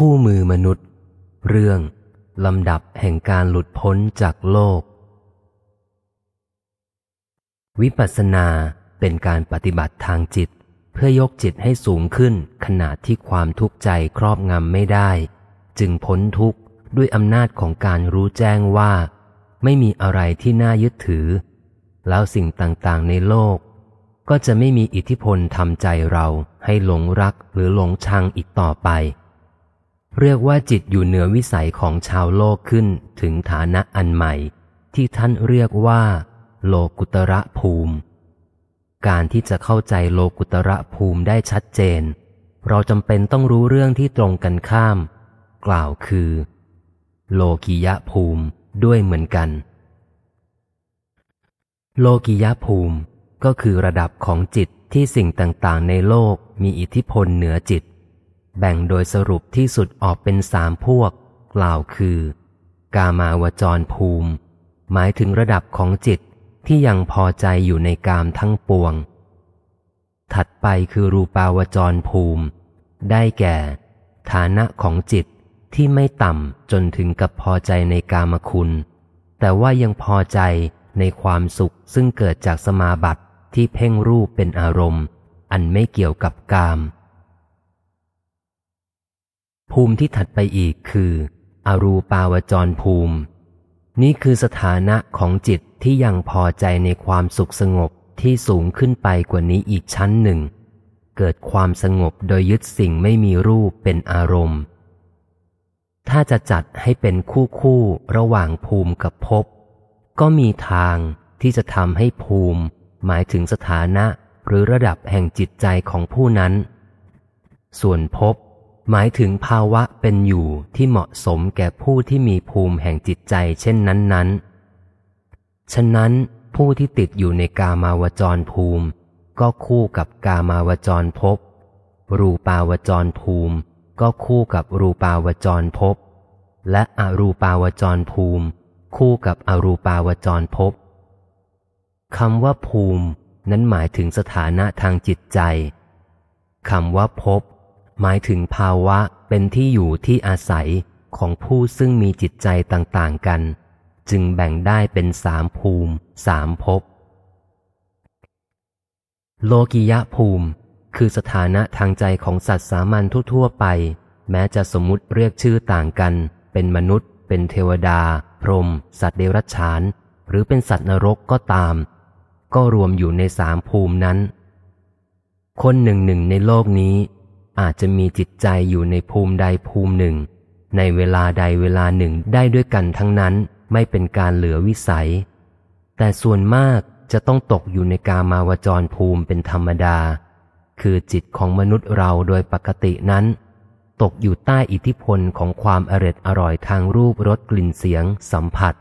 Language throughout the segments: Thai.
คู่มือมนุษย์ เรื่อง ลำดับแห่งการหลุดพ้นจากโลก วิปัสสนาเป็นการปฏิบัติทางจิต เพื่อยกจิตให้สูงขึ้นขณะที่ความทุกข์ใจครอบงำไม่ได้ จึงพ้นทุกข์ด้วยอำนาจของการรู้แจ้งว่า ไม่มีอะไรที่น่ายึดถือ แล้วสิ่งต่างๆในโลก ก็จะไม่มีอิทธิพลทำใจเราให้หลงรักหรือหลงชังอีกต่อไป เรียกว่าจิตอยู่เหนือวิสัยของชาวโลกขึ้นถึงฐานะอันใหม่ ที่ท่านเรียกว่า โลกุตระภูมิ การที่จะเข้าใจโลกุตระภูมิได้ชัดเจน เราจำเป็นต้องรู้เรื่องที่ตรงกันข้าม กล่าวคือ โลกิยะภูมิด้วยเหมือนกัน โลกิยะภูมิก็คือระดับของจิตที่สิ่งต่างๆ ในโลกมีอิทธิพลเหนือจิต แบ่งโดยสรุปที่สุดออกเป็นสามพวก กล่าวคือ กามาวจรภูมิ หมายถึงระดับของจิตที่ยังพอใจอยู่ในกามทั้งปวง ถัดไปคือรูปาวจรภูมิ ได้แก่ ฐานะของจิตที่ไม่ต่ำจนถึงกับพอใจในกามคุณ แต่ว่ายังพอใจในความสุขซึ่งเกิดจากสมาบัติที่เพ่งรูปเป็นอารมณ์ อันไม่เกี่ยวกับกาม ภูมิที่ถัดไปอีกคือ อรูปาวจรภูมิ นี่คือสถานะของจิตที่ยังพอใจในความสุขสงบที่สูงขึ้นไปกว่านี้อีกชั้นหนึ่ง เกิดความสงบโดยยึดสิ่งไม่มีรูปเป็นอารมณ์ ถ้าจะจัดให้เป็นคู่คู่ระหว่างภูมิกับภพก็มีทางที่จะทำให้ภูมิ หมายถึงสถานะหรือระดับแห่งจิตใจของผู้นั้น ส่วนภพ หมายถึงภาวะเป็นอยู่ที่เหมาะสมแก่ผู้ที่มีภูมิแห่งจิตใจเช่นนั้น ๆ ฉะนั้นผู้ที่ติดอยู่ในกามาวจรภูมิ ก็คู่กับกามาวจรภพ รูปาวจรภูมิ ก็คู่กับรูปาวจรภพ และอรูปาวจรภูมิ คู่กับอรูปาวจรภพคำว่าภูมินั้นหมายถึงสถานะทางจิตใจคำว่าภพ หมายถึงภาวะเป็นที่อยู่ที่อาศัยของผู้ซึ่งมีจิตใจต่างๆกัน จึงแบ่งได้เป็นสามภูมิสามภพโลกิยะภูมิ คือสถานะทางใจของสัตว์สามัญทั่วๆไป แม้จะสมมุติเรียกชื่อต่างกัน เป็นมนุษย์ เป็นเทวดา พรหมสัตว์เดรัจฉาน หรือเป็นสัตว์นรกก็ตาม ก็รวมอยู่ในสามภูมินั้น คนหนึ่งหนึ่งในโลกนี้ อาจจะมีจิตใจอยู่ในภูมิใดภูมิหนึ่ง ในเวลาใดเวลาหนึ่งได้ด้วยกันทั้งนั้นไม่เป็นการเหลือวิสัย แต่ส่วนมากจะต้องตกอยู่ในกามาวจรภูมิเป็นธรรมดา คือจิตของมนุษย์เราโดยปกตินั้น ตกอยู่ใต้อิทธิพลของความอร็ดอร่อยทางรูปรสกลิ่นเสียงสัมผัส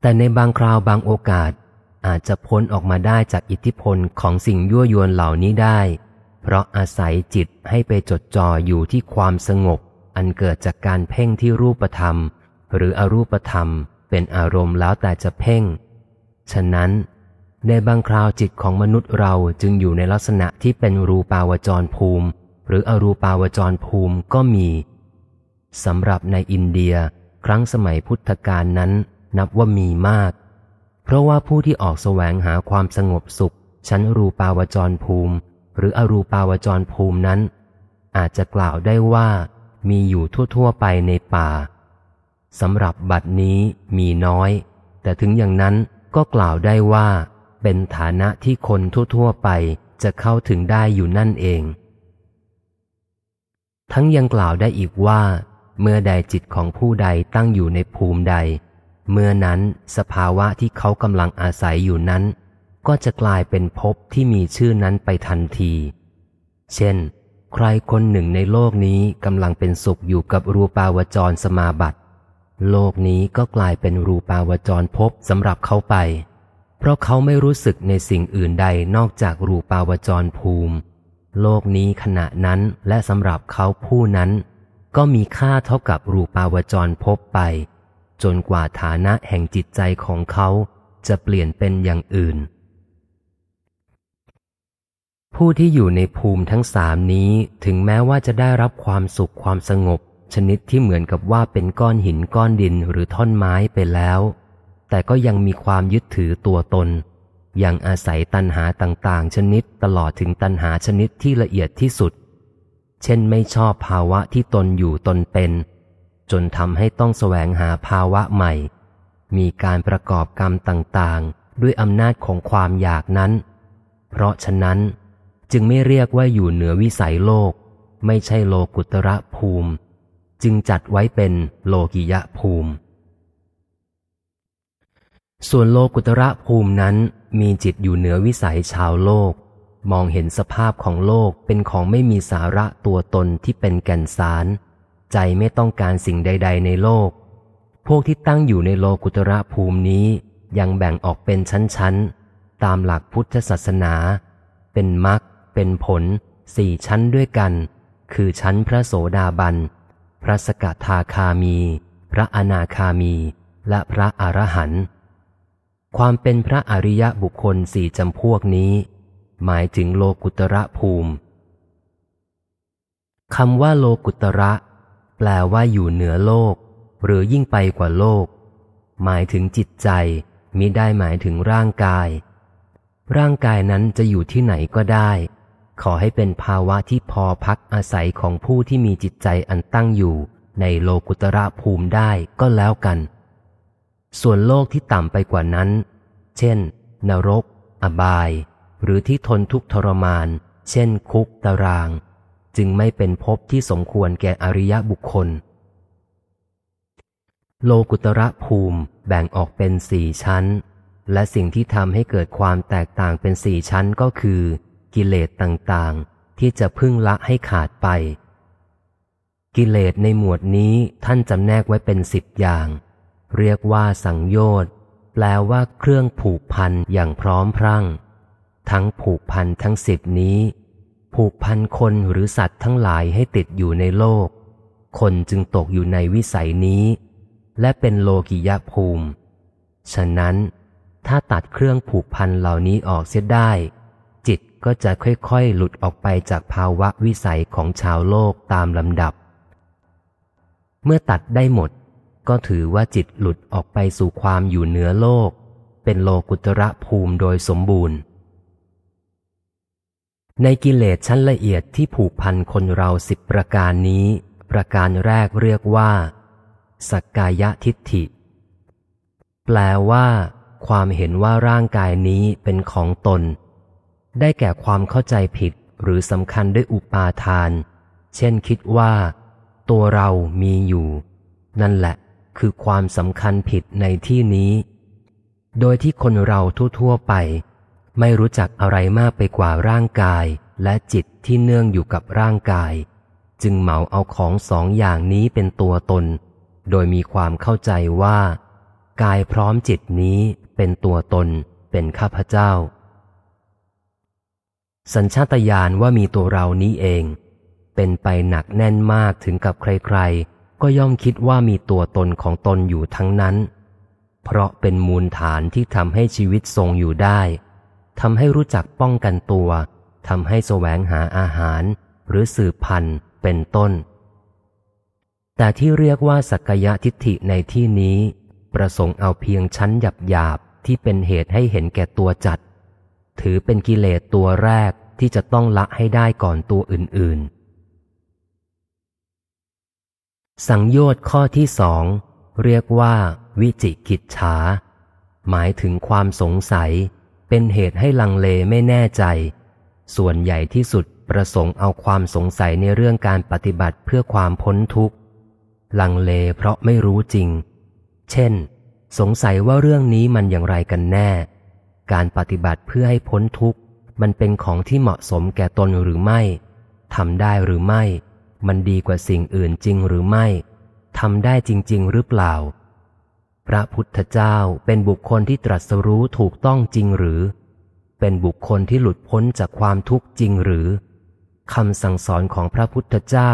แต่ในบางคราวบางโอกาสอาจจะพ้นออกมาได้จากอิทธิพลของสิ่งยั่วยวนเหล่านี้ได้ เพราะอาศัยจิตให้ไปจดจ่ออยู่ที่ความสงบ อันเกิดจากการเพ่งที่รูปธรรม หรืออรูปธรรมเป็นอารมณ์แล้วแต่จะเพ่ง ฉะนั้น ในบางคราวจิตของมนุษย์เราจึงอยู่ในลักษณะที่เป็นรูปาวจรภูมิ หรืออรูปาวจรภูมิก็มีสำหรับในอินเดีย ครั้งสมัยพุทธกาลนั้น นับว่ามีมาก เพราะว่าผู้ที่ออกแสวงหาความสงบสุข ชั้นรูปาวจรภูมิ หรืออรูปาวจรภูมินั้น อาจจะกล่าวได้ว่ามีอยู่ทั่ว ๆ ไปในป่าสำหรับบัดนี้มีน้อย แต่ถึงอย่างนั้นก็กล่าวได้ว่า เป็นฐานะที่คนทั่ว ๆ ไปจะเข้าถึงได้อยู่นั่นเอง ทั้งยังกล่าวได้อีกว่า เมื่อใดจิตของผู้ใดตั้งอยู่ในภูมิใด เมื่อนั้นสภาวะที่เขากำลังอาศัยอยู่นั้น ก็จะกลายเป็นภพที่มีชื่อนั้นไปทันที เช่น ใครคนหนึ่งในโลกนี้กำลังเป็นสุขอยู่กับรูปาวจรสมาบัติ โลกนี้ก็กลายเป็นรูปาวจรภพสำหรับเขาไป เพราะเขาไม่รู้สึกในสิ่งอื่นใดนอกจากรูปาวจรภูมิ โลกนี้ขณะนั้นและสำหรับเขาผู้นั้น ก็มีค่าเท่ากับรูปาวจรภพไป จนกว่าฐานะแห่งจิตใจของเขาจะเปลี่ยนเป็นอย่างอื่น ผู้ที่อยู่ในภูมิทั้งสามนี้ถึงแม้ว่าจะได้รับความสุขความสงบ ชนิดที่เหมือนกับว่าเป็นก้อนหินก้อนดินหรือท่อนไม้ไปแล้ว แต่ก็ยังมีความยึดถือตัวตน ยังอาศัยตัณหาต่างๆ ชนิดตลอดถึงตัณหาชนิดที่ละเอียดที่สุด เช่นไม่ชอบภาวะที่ตนอยู่ตนเป็น จนทำให้ต้องแสวงหาภาวะใหม่ มีการประกอบกรรมต่างๆ ด้วยอำนาจของความอยากนั้น เพราะฉะนั้น จึงไม่เรียกว่าอยู่เหนือวิสัยโลก ไม่ใช่โลกุตระภูมิ จึงจัดไว้เป็นโลกิยะภูมิ ส่วนโลกุตระภูมินั้นมีจิตอยู่เหนือวิสัยชาวโลก มองเห็นสภาพของโลกเป็นของไม่มีสาระตัวตนที่เป็นแก่นสาร ใจไม่ต้องการสิ่งใด ๆ ในโลก พวกที่ตั้งอยู่ในโลกุตระภูมินี้ยังแบ่งออกเป็นชั้น ๆ ตามหลักพุทธศาสนา เป็นมรรค เป็นผลสี่ชั้นด้วยกัน คือชั้นพระโสดาบัน พระสกทาคามี พระอนาคามี และพระอรหันต์ความเป็นพระอริยะบุคคลสี่จำพวกนี้ หมายถึงโลกุตระภูมิคำว่าโลกุตระ แปลว่าอยู่เหนือโลก หรือยิ่งไปกว่าโลก หมายถึงจิตใจมิได้หมายถึงร่างกาย ร่างกายนั้นจะอยู่ที่ไหนก็ได้ ขอให้เป็นภาวะที่พอพักอาศัยของผู้ที่มีจิตใจอันตั้งอยู่ ในโลกุตระภูมิได้ก็แล้วกัน ส่วนโลกที่ต่ำไปกว่านั้น เช่น นรก อบาย หรือที่ทนทุกข์ทรมาน เช่น คุกตาราง จึงไม่เป็นภพที่สมควรแก่อริยบุคคล โลกุตระภูมิแบ่งออกเป็นสี่ชั้น และสิ่งที่ทำให้เกิดความแตกต่างเป็นสี่ชั้นก็คือ กิเลสต่างๆ ที่จะพึ่งละให้ขาดไป กิเลสในหมวดนี้ท่านจำแนกไว้เป็นสิบอย่าง เรียกว่าสังโยชน์แปลว่าเครื่องผูกพันอย่างพร้อมพรั่ง ทั้งผูกพันทั้งสิบนี้ ผูกพันคนหรือสัตว์ทั้งหลายให้ติดอยู่ในโลก คนจึงตกอยู่ในวิสัยนี้ และเป็นโลกิยภูมิ ฉะนั้นถ้าตัดเครื่องผูกพันเหล่านี้ออกเสียได้ ก็จะค่อยๆ หลุดออกไปจากภาวะวิสัยของชาวโลกตามลำดับ เมื่อตัดได้หมด ก็ถือว่าจิตหลุดออกไปสู่ความอยู่เหนือโลก เป็นโลกุตระภูมิโดยสมบูรณ์ ในกิเลสชั้นละเอียดที่ผูกพันคนเราสิบประการนี้ ประการแรกเรียกว่า สักกายทิฏฐิ แปลว่า ความเห็นว่าร่างกายนี้เป็นของตน ได้แก่ความเข้าใจผิดหรือสำคัญด้วยอุปาทาน เช่นคิดว่า ตัวเรามีอยู่ นั่นแหละ คือความสำคัญผิดในที่นี้ โดยที่คนเราทั่วๆไป ไม่รู้จักอะไรมากไปกว่าร่างกายและจิตที่เนื่องอยู่กับร่างกาย จึงเหมาเอาของสองอย่างนี้เป็นตัวตน โดยมีความเข้าใจว่า กายพร้อมจิตนี้เป็นตัวตน เป็นข้าพเจ้า สัญชาตญาณว่ามีตัวเรานี้เอง เป็นไปหนักแน่นมากถึงกับใครๆ ก็ย่อมคิดว่ามีตัวตนของตนอยู่ทั้งนั้น เพราะเป็นมูลฐานที่ทำให้ชีวิตทรงอยู่ได้ทำให้รู้จักป้องกันตัวทำให้แสวงหาอาหาร หรือสืบพันธุ์เป็นต้น แต่ที่เรียกว่าสักยะทิฏฐิในที่นี้ ประสงค์เอาเพียงชั้นหยาบที่เป็นเหตุให้เห็นแก่ตัวจัด ถือเป็นกิเลสตัวแรก ที่จะต้องละให้ได้ก่อนตัวอื่น ๆ สังโยชน์ข้อที่สองเรียกว่า วิจิกิจฉา หมายถึงความสงสัย เป็นเหตุให้ลังเลไม่แน่ใจ ส่วนใหญ่ที่สุดประสงค์เอาความสงสัยในเรื่องการปฏิบัติเพื่อความพ้นทุกข์ ลังเลเพราะไม่รู้จริง เช่น สงสัยว่าเรื่องนี้มันอย่างไรกันแน่ การปฏิบัติเพื่อให้พ้นทุกข์ มันเป็นของที่เหมาะสมแก่ตนหรือไม่ทำได้หรือไม่ มันดีกว่าสิ่งอื่นจริงหรือไม่ทำได้จริง ๆ หรือเปล่า พระพุทธเจ้าเป็นบุคคลที่ตรัสรู้ถูกต้องจริงหรือ เป็นบุคคลที่หลุดพ้นจากความทุกข์จริงหรือคำสั่งสอนของพระพุทธเจ้า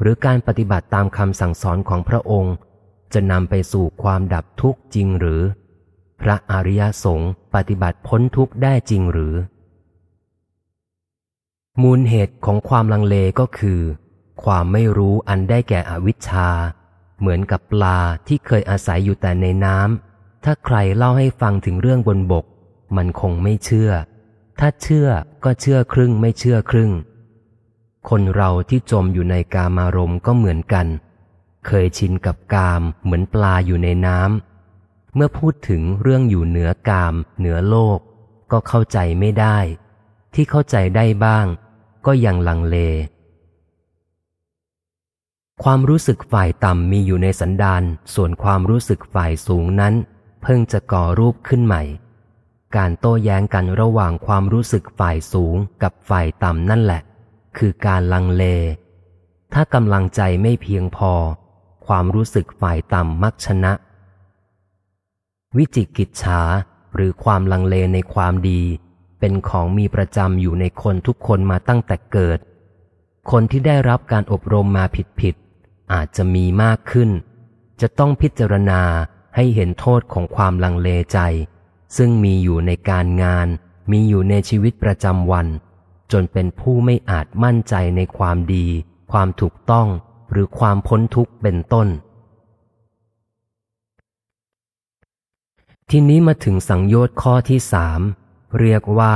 หรือการปฏิบัติตามคำสั่งสอนของพระองค์ จะนำไปสู่ความดับทุกข์จริงหรือ พระอริยสงฆ์ปฏิบัติพ้นทุกข์ได้จริงหรือ มูลเหตุของความลังเลก็คือ ความไม่รู้อันได้แก่อวิชชา เหมือนกับปลาที่เคยอาศัยอยู่แต่ในน้ำถ้าใครเล่าให้ฟังถึงเรื่องบนบก มันคงไม่เชื่อ ถ้าเชื่อก็เชื่อครึ่งไม่เชื่อครึ่ง คนเราที่จมอยู่ในกามารมณ์ก็เหมือนกัน เคยชินกับกามเหมือนปลาอยู่ในน้ำเมื่อพูดถึงเรื่องอยู่เหนือกาม เหนือโลก ก็เข้าใจไม่ได้ ที่เข้าใจได้บ้าง ก็ยังลังเล ความรู้สึกฝ่ายต่ำมีอยู่ในสันดานส่วนความรู้สึกฝ่ายสูงนั้น เพิ่งจะก่อรูปขึ้นใหม่ การโต้แย้งกันระหว่างความรู้สึกฝ่ายสูงกับฝ่ายต่ำนั่นแหละ คือการลังเล ถ้ากำลังใจไม่เพียงพอ ความรู้สึกฝ่ายต่ำมักชนะ วิจิกิจฉาหรือความลังเลในความดี เป็นของมีประจำอยู่ในคนทุกคนมาตั้งแต่เกิด คนที่ได้รับการอบรมมาผิดๆอาจจะมีมากขึ้น จะต้องพิจารณาให้เห็นโทษของความลังเลใจ ซึ่งมีอยู่ในการงาน มีอยู่ในชีวิตประจำวัน จนเป็นผู้ไม่อาจมั่นใจในความดี ความถูกต้องหรือความพ้นทุกข์เป็นต้น ทีนี้มาถึงสังโยชน์ข้อที่สาม เรียกว่า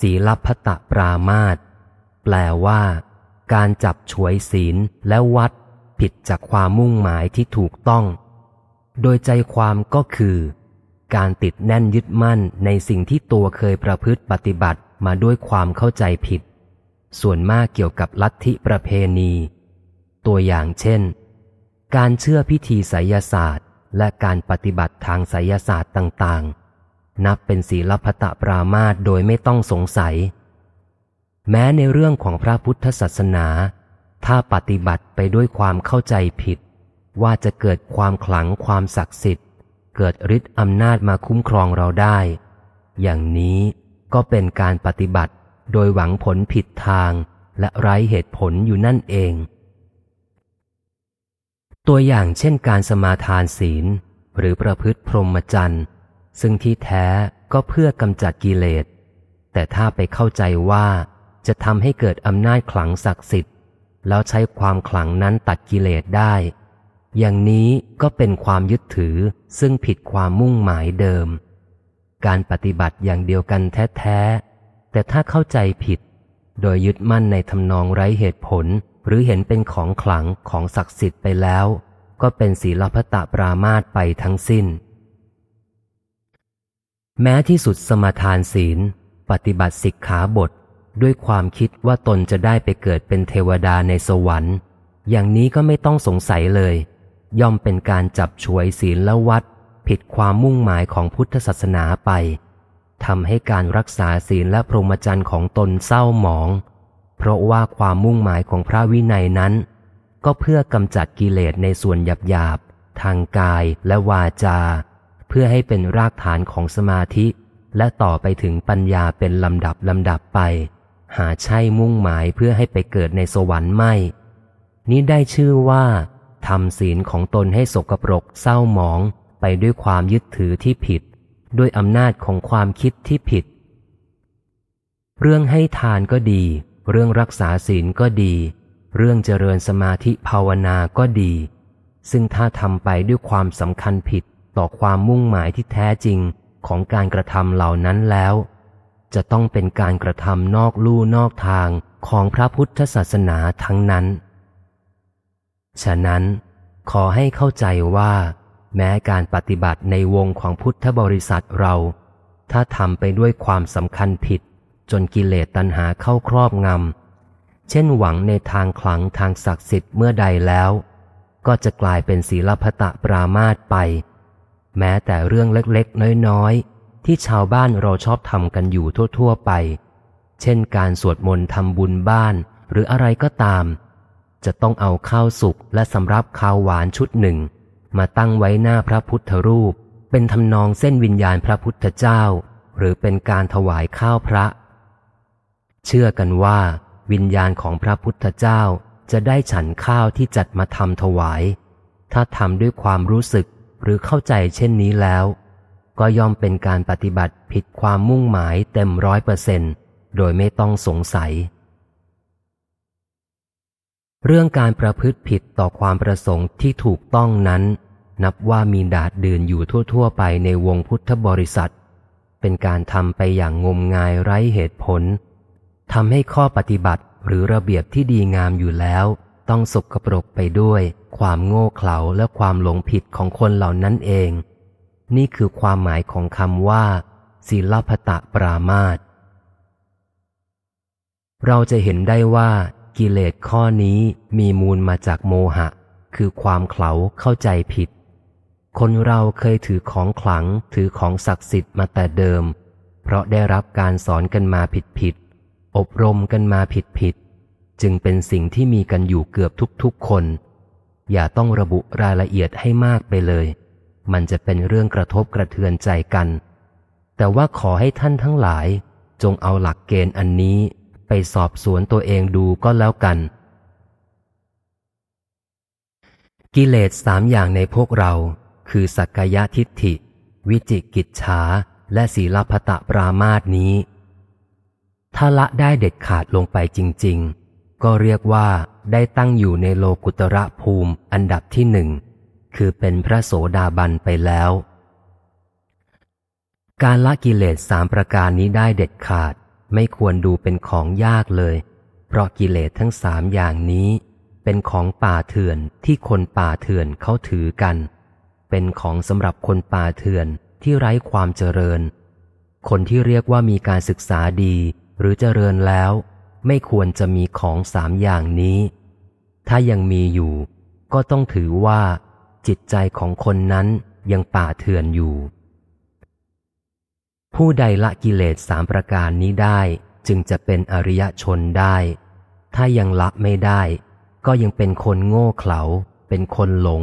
ศีลพัตปรามาตแปลว่า การจับฉวยศีลและวัดผิดจากความมุ่งหมายที่ถูกต้อง โดยใจความก็คือ การติดแน่นยึดมั่นในสิ่งที่ตัวเคยประพฤติปฏิบัติมาด้วยความเข้าใจผิด ส่วนมากเกี่ยวกับลัทธิประเพณี ตัวอย่างเช่น การเชื่อพิธีไสยศาสตร์ และการปฏิบัติทางไสยศาสตร์ต่างๆ นับเป็นศีลพัตปรามาตโดยไม่ต้องสงสัย แม้ในเรื่องของพระพุทธศาสนา ถ้าปฏิบัติไปด้วยความเข้าใจผิด ว่าจะเกิดความขลังความศักดิ์สิทธิ์ เกิดฤทธิ์อำนาจมาคุ้มครองเราได้ อย่างนี้ก็เป็นการปฏิบัติโดยหวังผลผิดทางและไร้เหตุผลอยู่นั่นเอง ตัวอย่างเช่นการสมาทานศีล หรือประพฤติพรหมจรรย์ ซึ่งที่แท้ก็เพื่อกำจัดกิเลส แต่ถ้าไปเข้าใจว่าจะทำให้เกิดอำนาจขลังศักดิ์สิทธิ์ แล้วใช้ความขลังนั้นตัดกิเลสได้ อย่างนี้ก็เป็นความยึดถือซึ่งผิดความมุ่งหมายเดิม การปฏิบัติอย่างเดียวกันแท้ๆ แต่ถ้าเข้าใจผิด โดยยึดมั่นในทำนองไร้เหตุผล หรือเห็นเป็นของขลังของศักดิ์สิทธิ์ไปแล้ว ก็เป็นศีลพตะปรามาตไปทั้งสิ้น แม้ที่สุดสมาทานศีล ปฏิบัติสิกขาบท ด้วยความคิดว่าตนจะได้ไปเกิดเป็นเทวดาในสวรรค์ อย่างนี้ก็ไม่ต้องสงสัยเลย ย่อมเป็นการจับฉวยศีลและวัด ผิดความมุ่งหมายของพุทธศาสนาไปทำให้การรักษาศีลและพรหมจรรย์ของตนเศร้าหมอง เพราะว่าความมุ่งหมายของพระวินัยนั้น ก็เพื่อกำจัดกิเลสในส่วนหยาบๆทางกายและวาจา เพื่อให้เป็นรากฐานของสมาธิ และต่อไปถึงปัญญาเป็นลำดับลำดับไป หาใช่มุ่งหมายเพื่อให้ไปเกิดในสวรรค์ไม่ นี้ได้ชื่อว่าทำศีลของตนให้สกปรกเศร้าหมองไปด้วยความยึดถือที่ผิด ด้วยอำนาจของความคิดที่ผิด เรื่องให้ทานก็ดี เรื่องรักษาศีลก็ดี เรื่องเจริญสมาธิภาวนาก็ดี ซึ่งถ้าทำไปด้วยความสำคัญผิด ต่อความมุ่งหมายที่แท้จริงของการกระทำเหล่านั้นแล้ว จะต้องเป็นการกระทำนอกลู่นอกทางของพระพุทธศาสนาทั้งนั้น ฉะนั้น ขอให้เข้าใจว่า แม้การปฏิบัติในวงของพุทธบริษัทเรา ถ้าทำไปด้วยความสำคัญผิด จนกิเลสตัณหาเข้าครอบงำ เช่นหวังในทางขลังทางศักดิ์สิทธิ์เมื่อใดแล้ว ก็จะกลายเป็นศีลพตะปรามาตไป แม้แต่เรื่องเล็กๆ น้อยๆ ที่ชาวบ้านเราชอบทำกันอยู่ทั่วๆไป เช่นการสวดมนต์ทำบุญบ้านหรืออะไรก็ตาม จะต้องเอาข้าวสุกและสำรับข้าวหวานชุดหนึ่ง มาตั้งไว้หน้าพระพุทธรูป เป็นทำนองเส้นวิญญาณพระพุทธเจ้า หรือเป็นการถวายข้าวพระ เชื่อกันว่า วิญญาณของพระพุทธเจ้าจะได้ฉันข้าวที่จัดมาทำถวาย ถ้าทำด้วยความรู้สึก หรือเข้าใจเช่นนี้แล้ว ก็ย่อมเป็นการปฏิบัติผิดความมุ่งหมายเต็มร้อยเปอร์เซนโดยไม่ต้องสงสัย เรื่องการประพฤติผิดต่อความประสงค์ที่ถูกต้องนั้น นับว่ามีดาดดื่นอยู่ทั่ว ๆ ไปในวงพุทธบริษัท เป็นการทำไปอย่างงมงายไร้เหตุผลทำให้ข้อปฏิบัติหรือระเบียบที่ดีงามอยู่แล้ว ต้องสกปรกไปด้วย ความโง่เขลาและความหลงผิดของคนเหล่านั้นเอง นี่คือความหมายของคำว่าศีลพตะปรามาตเราจะเห็นได้ว่ากิเลสข้อนี้มีมูลมาจากโมหะ คือความเขลาเข้าใจผิด คนเราเคยถือของขลังถือของศักดิ์สิทธิ์มาแต่เดิม เพราะได้รับการสอนกันมาผิดผิดอบรมกันมาผิดผิด จึงเป็นสิ่งที่มีกันอยู่เกือบทุกๆคน อย่าต้องระบุรายละเอียดให้มากไปเลย มันจะเป็นเรื่องกระทบกระเทือนใจกัน แต่ว่าขอให้ท่านทั้งหลาย จงเอาหลักเกณฑ์อันนี้ไปสอบสวนตัวเองดูก็แล้วกัน กิเลสสามอย่างในพวกเรา คือสักกายทิฏฐิ วิจิกิจฉาและศีลพตะปรามาสนี้ ถ้าละได้เด็ดขาดลงไปจริง ๆ ก็เรียกว่าได้ตั้งอยู่ในโลกุตระภูมิอันดับที่หนึ่ง คือเป็นพระโสดาบันไปแล้ว การละกิเลสสามประการนี้ได้เด็ดขาด ไม่ควรดูเป็นของยากเลย เพราะกิเลสทั้งสามอย่างนี้ เป็นของป่าเถื่อนที่คนป่าเถื่อนเขาถือกัน เป็นของสำหรับคนป่าเถื่อนที่ไร้ความเจริญ คนที่เรียกว่ามีการศึกษาดีหรือเจริญแล้ว ไม่ควรจะมีของสามอย่างนี้ ถ้ายังมีอยู่ ก็ต้องถือว่า จิตใจของคนนั้นยังป่าเถื่อนอยู่ ผู้ใดละกิเลสสามประการนี้ได้จึงจะเป็นอริยชนได้ ถ้ายังละไม่ได้ ก็ยังเป็นคนโง่เขลา เป็นคนหลง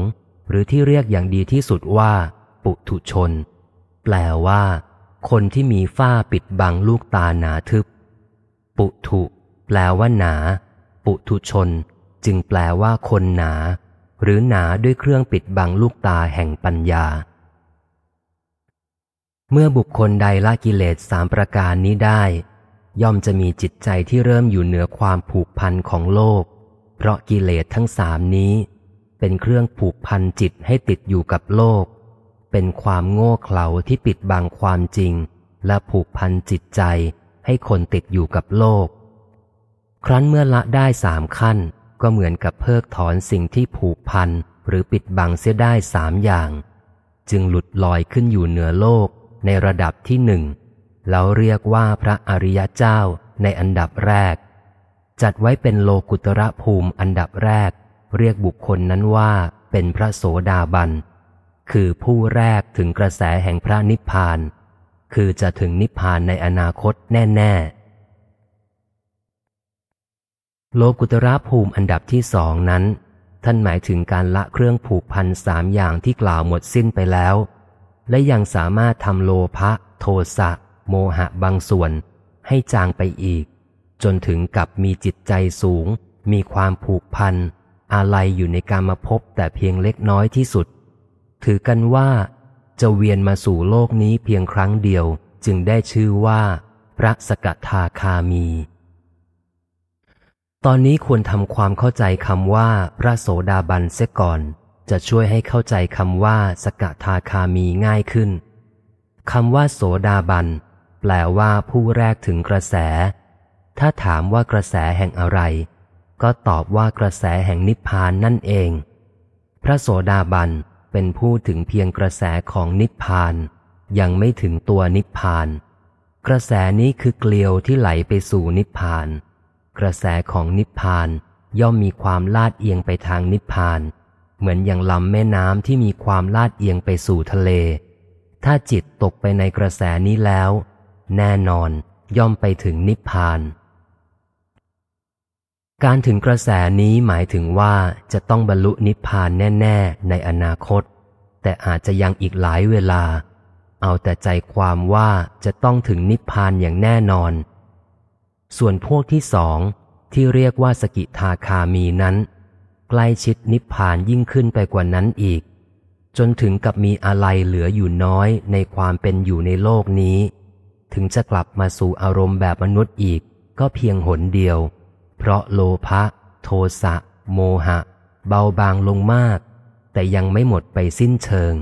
หรือที่เรียกอย่างดีที่สุดว่า ปุถุชน แปลว่า คนที่มีฝ้าปิดบังลูกตาหนาทึบ ปุถุ ลว่าหนา ปุถุชน จึงแปลว่าคนหนา หรือหนาด้วยเครื่องปิดบังลูกตาแห่งปัญญา เมื่อบุคคลใดละกิเลสสามประการนี้ได้ ย่อมจะมีจิตใจที่เริ่มอยู่เหนือความผูกพันของโลก เพราะกิเลสทั้งสามนี้ เป็นเครื่องผูกพันจิตให้ติดอยู่กับโลก เป็นความโง่เขลาที่ปิดบังความจริง และผูกพันจิตใจให้คนติดอยู่กับโลก ครั้นเมื่อละได้สามขั้น ก็เหมือนกับเพิกถอนสิ่งที่ผูกพันหรือปิดบังเสียได้สามอย่าง จึงหลุดลอยขึ้นอยู่เหนือโลกในระดับที่หนึ่งแล้วเรียกว่าพระอริยเจ้าในอันดับแรก จัดไว้เป็นโลกุตระภูมิอันดับแรก เรียกบุคคลนั้นว่าเป็นพระโสดาบัน คือผู้แรกถึงกระแสแห่งพระนิพพาน คือจะถึงนิพพานในอนาคตแน่ ๆ โลกุตระภูมิอันดับที่สองนั้น ท่านหมายถึงการละเครื่องผูกพันสามอย่างที่กล่าวหมดสิ้นไปแล้ว และยังสามารถทำโลภะโทสะ โมหะบางส่วน ให้จางไปอีก จนถึงกับมีจิตใจสูง มีความผูกพันอะไรอยู่ในการมาพบแต่เพียงเล็กน้อยที่สุด ถือกันว่า จะเวียนมาสู่โลกนี้เพียงครั้งเดียว จึงได้ชื่อว่า พระสกทาคามี ตอนนี้ควรทำความเข้าใจคำว่าพระโสดาบันเสียก่อน จะช่วยให้เข้าใจคำว่าสกทาคามีง่ายขึ้นคำว่าโสดาบันแปลว่าผู้แรกถึงกระแส ถ้าถามว่ากระแสแห่งอะไร ก็ตอบว่ากระแสแห่งนิพพานนั่นเอง พระโสดาบันเป็นผู้ถึงเพียงกระแสของนิพพาน ยังไม่ถึงตัวนิพพาน กระแสนี้คือเกลียวที่ไหลไปสู่นิพพาน กระแสของนิพพานย่อมมีความลาดเอียงไปทางนิพพาน เหมือนอย่างลำแม่น้ำที่มีความลาดเอียงไปสู่ทะเล ถ้าจิตตกไปในกระแสนี้แล้ว แน่นอนย่อมไปถึงนิพพาน การถึงกระแสนี้หมายถึงว่าจะต้องบรรลุนิพพานแน่ ๆ ในอนาคต แต่อาจจะยังอีกหลายเวลา เอาแต่ใจความว่าจะต้องถึงนิพพานอย่างแน่นอน ส่วนพวกที่สองที่เรียกว่าสกิทาคามีนั้น ใกล้ชิดนิพพานยิ่งขึ้นไปกว่านั้นอีก จนถึงกับมีอะไรเหลืออยู่น้อยในความเป็นอยู่ในโลกนี้ ถึงจะกลับมาสู่อารมณ์แบบมนุษย์อีกก็เพียงหนเดียว เพราะโลภะโทสะ โมหะ เบาบางลงมาก แต่ยังไม่หมดไปสิ้นเชิง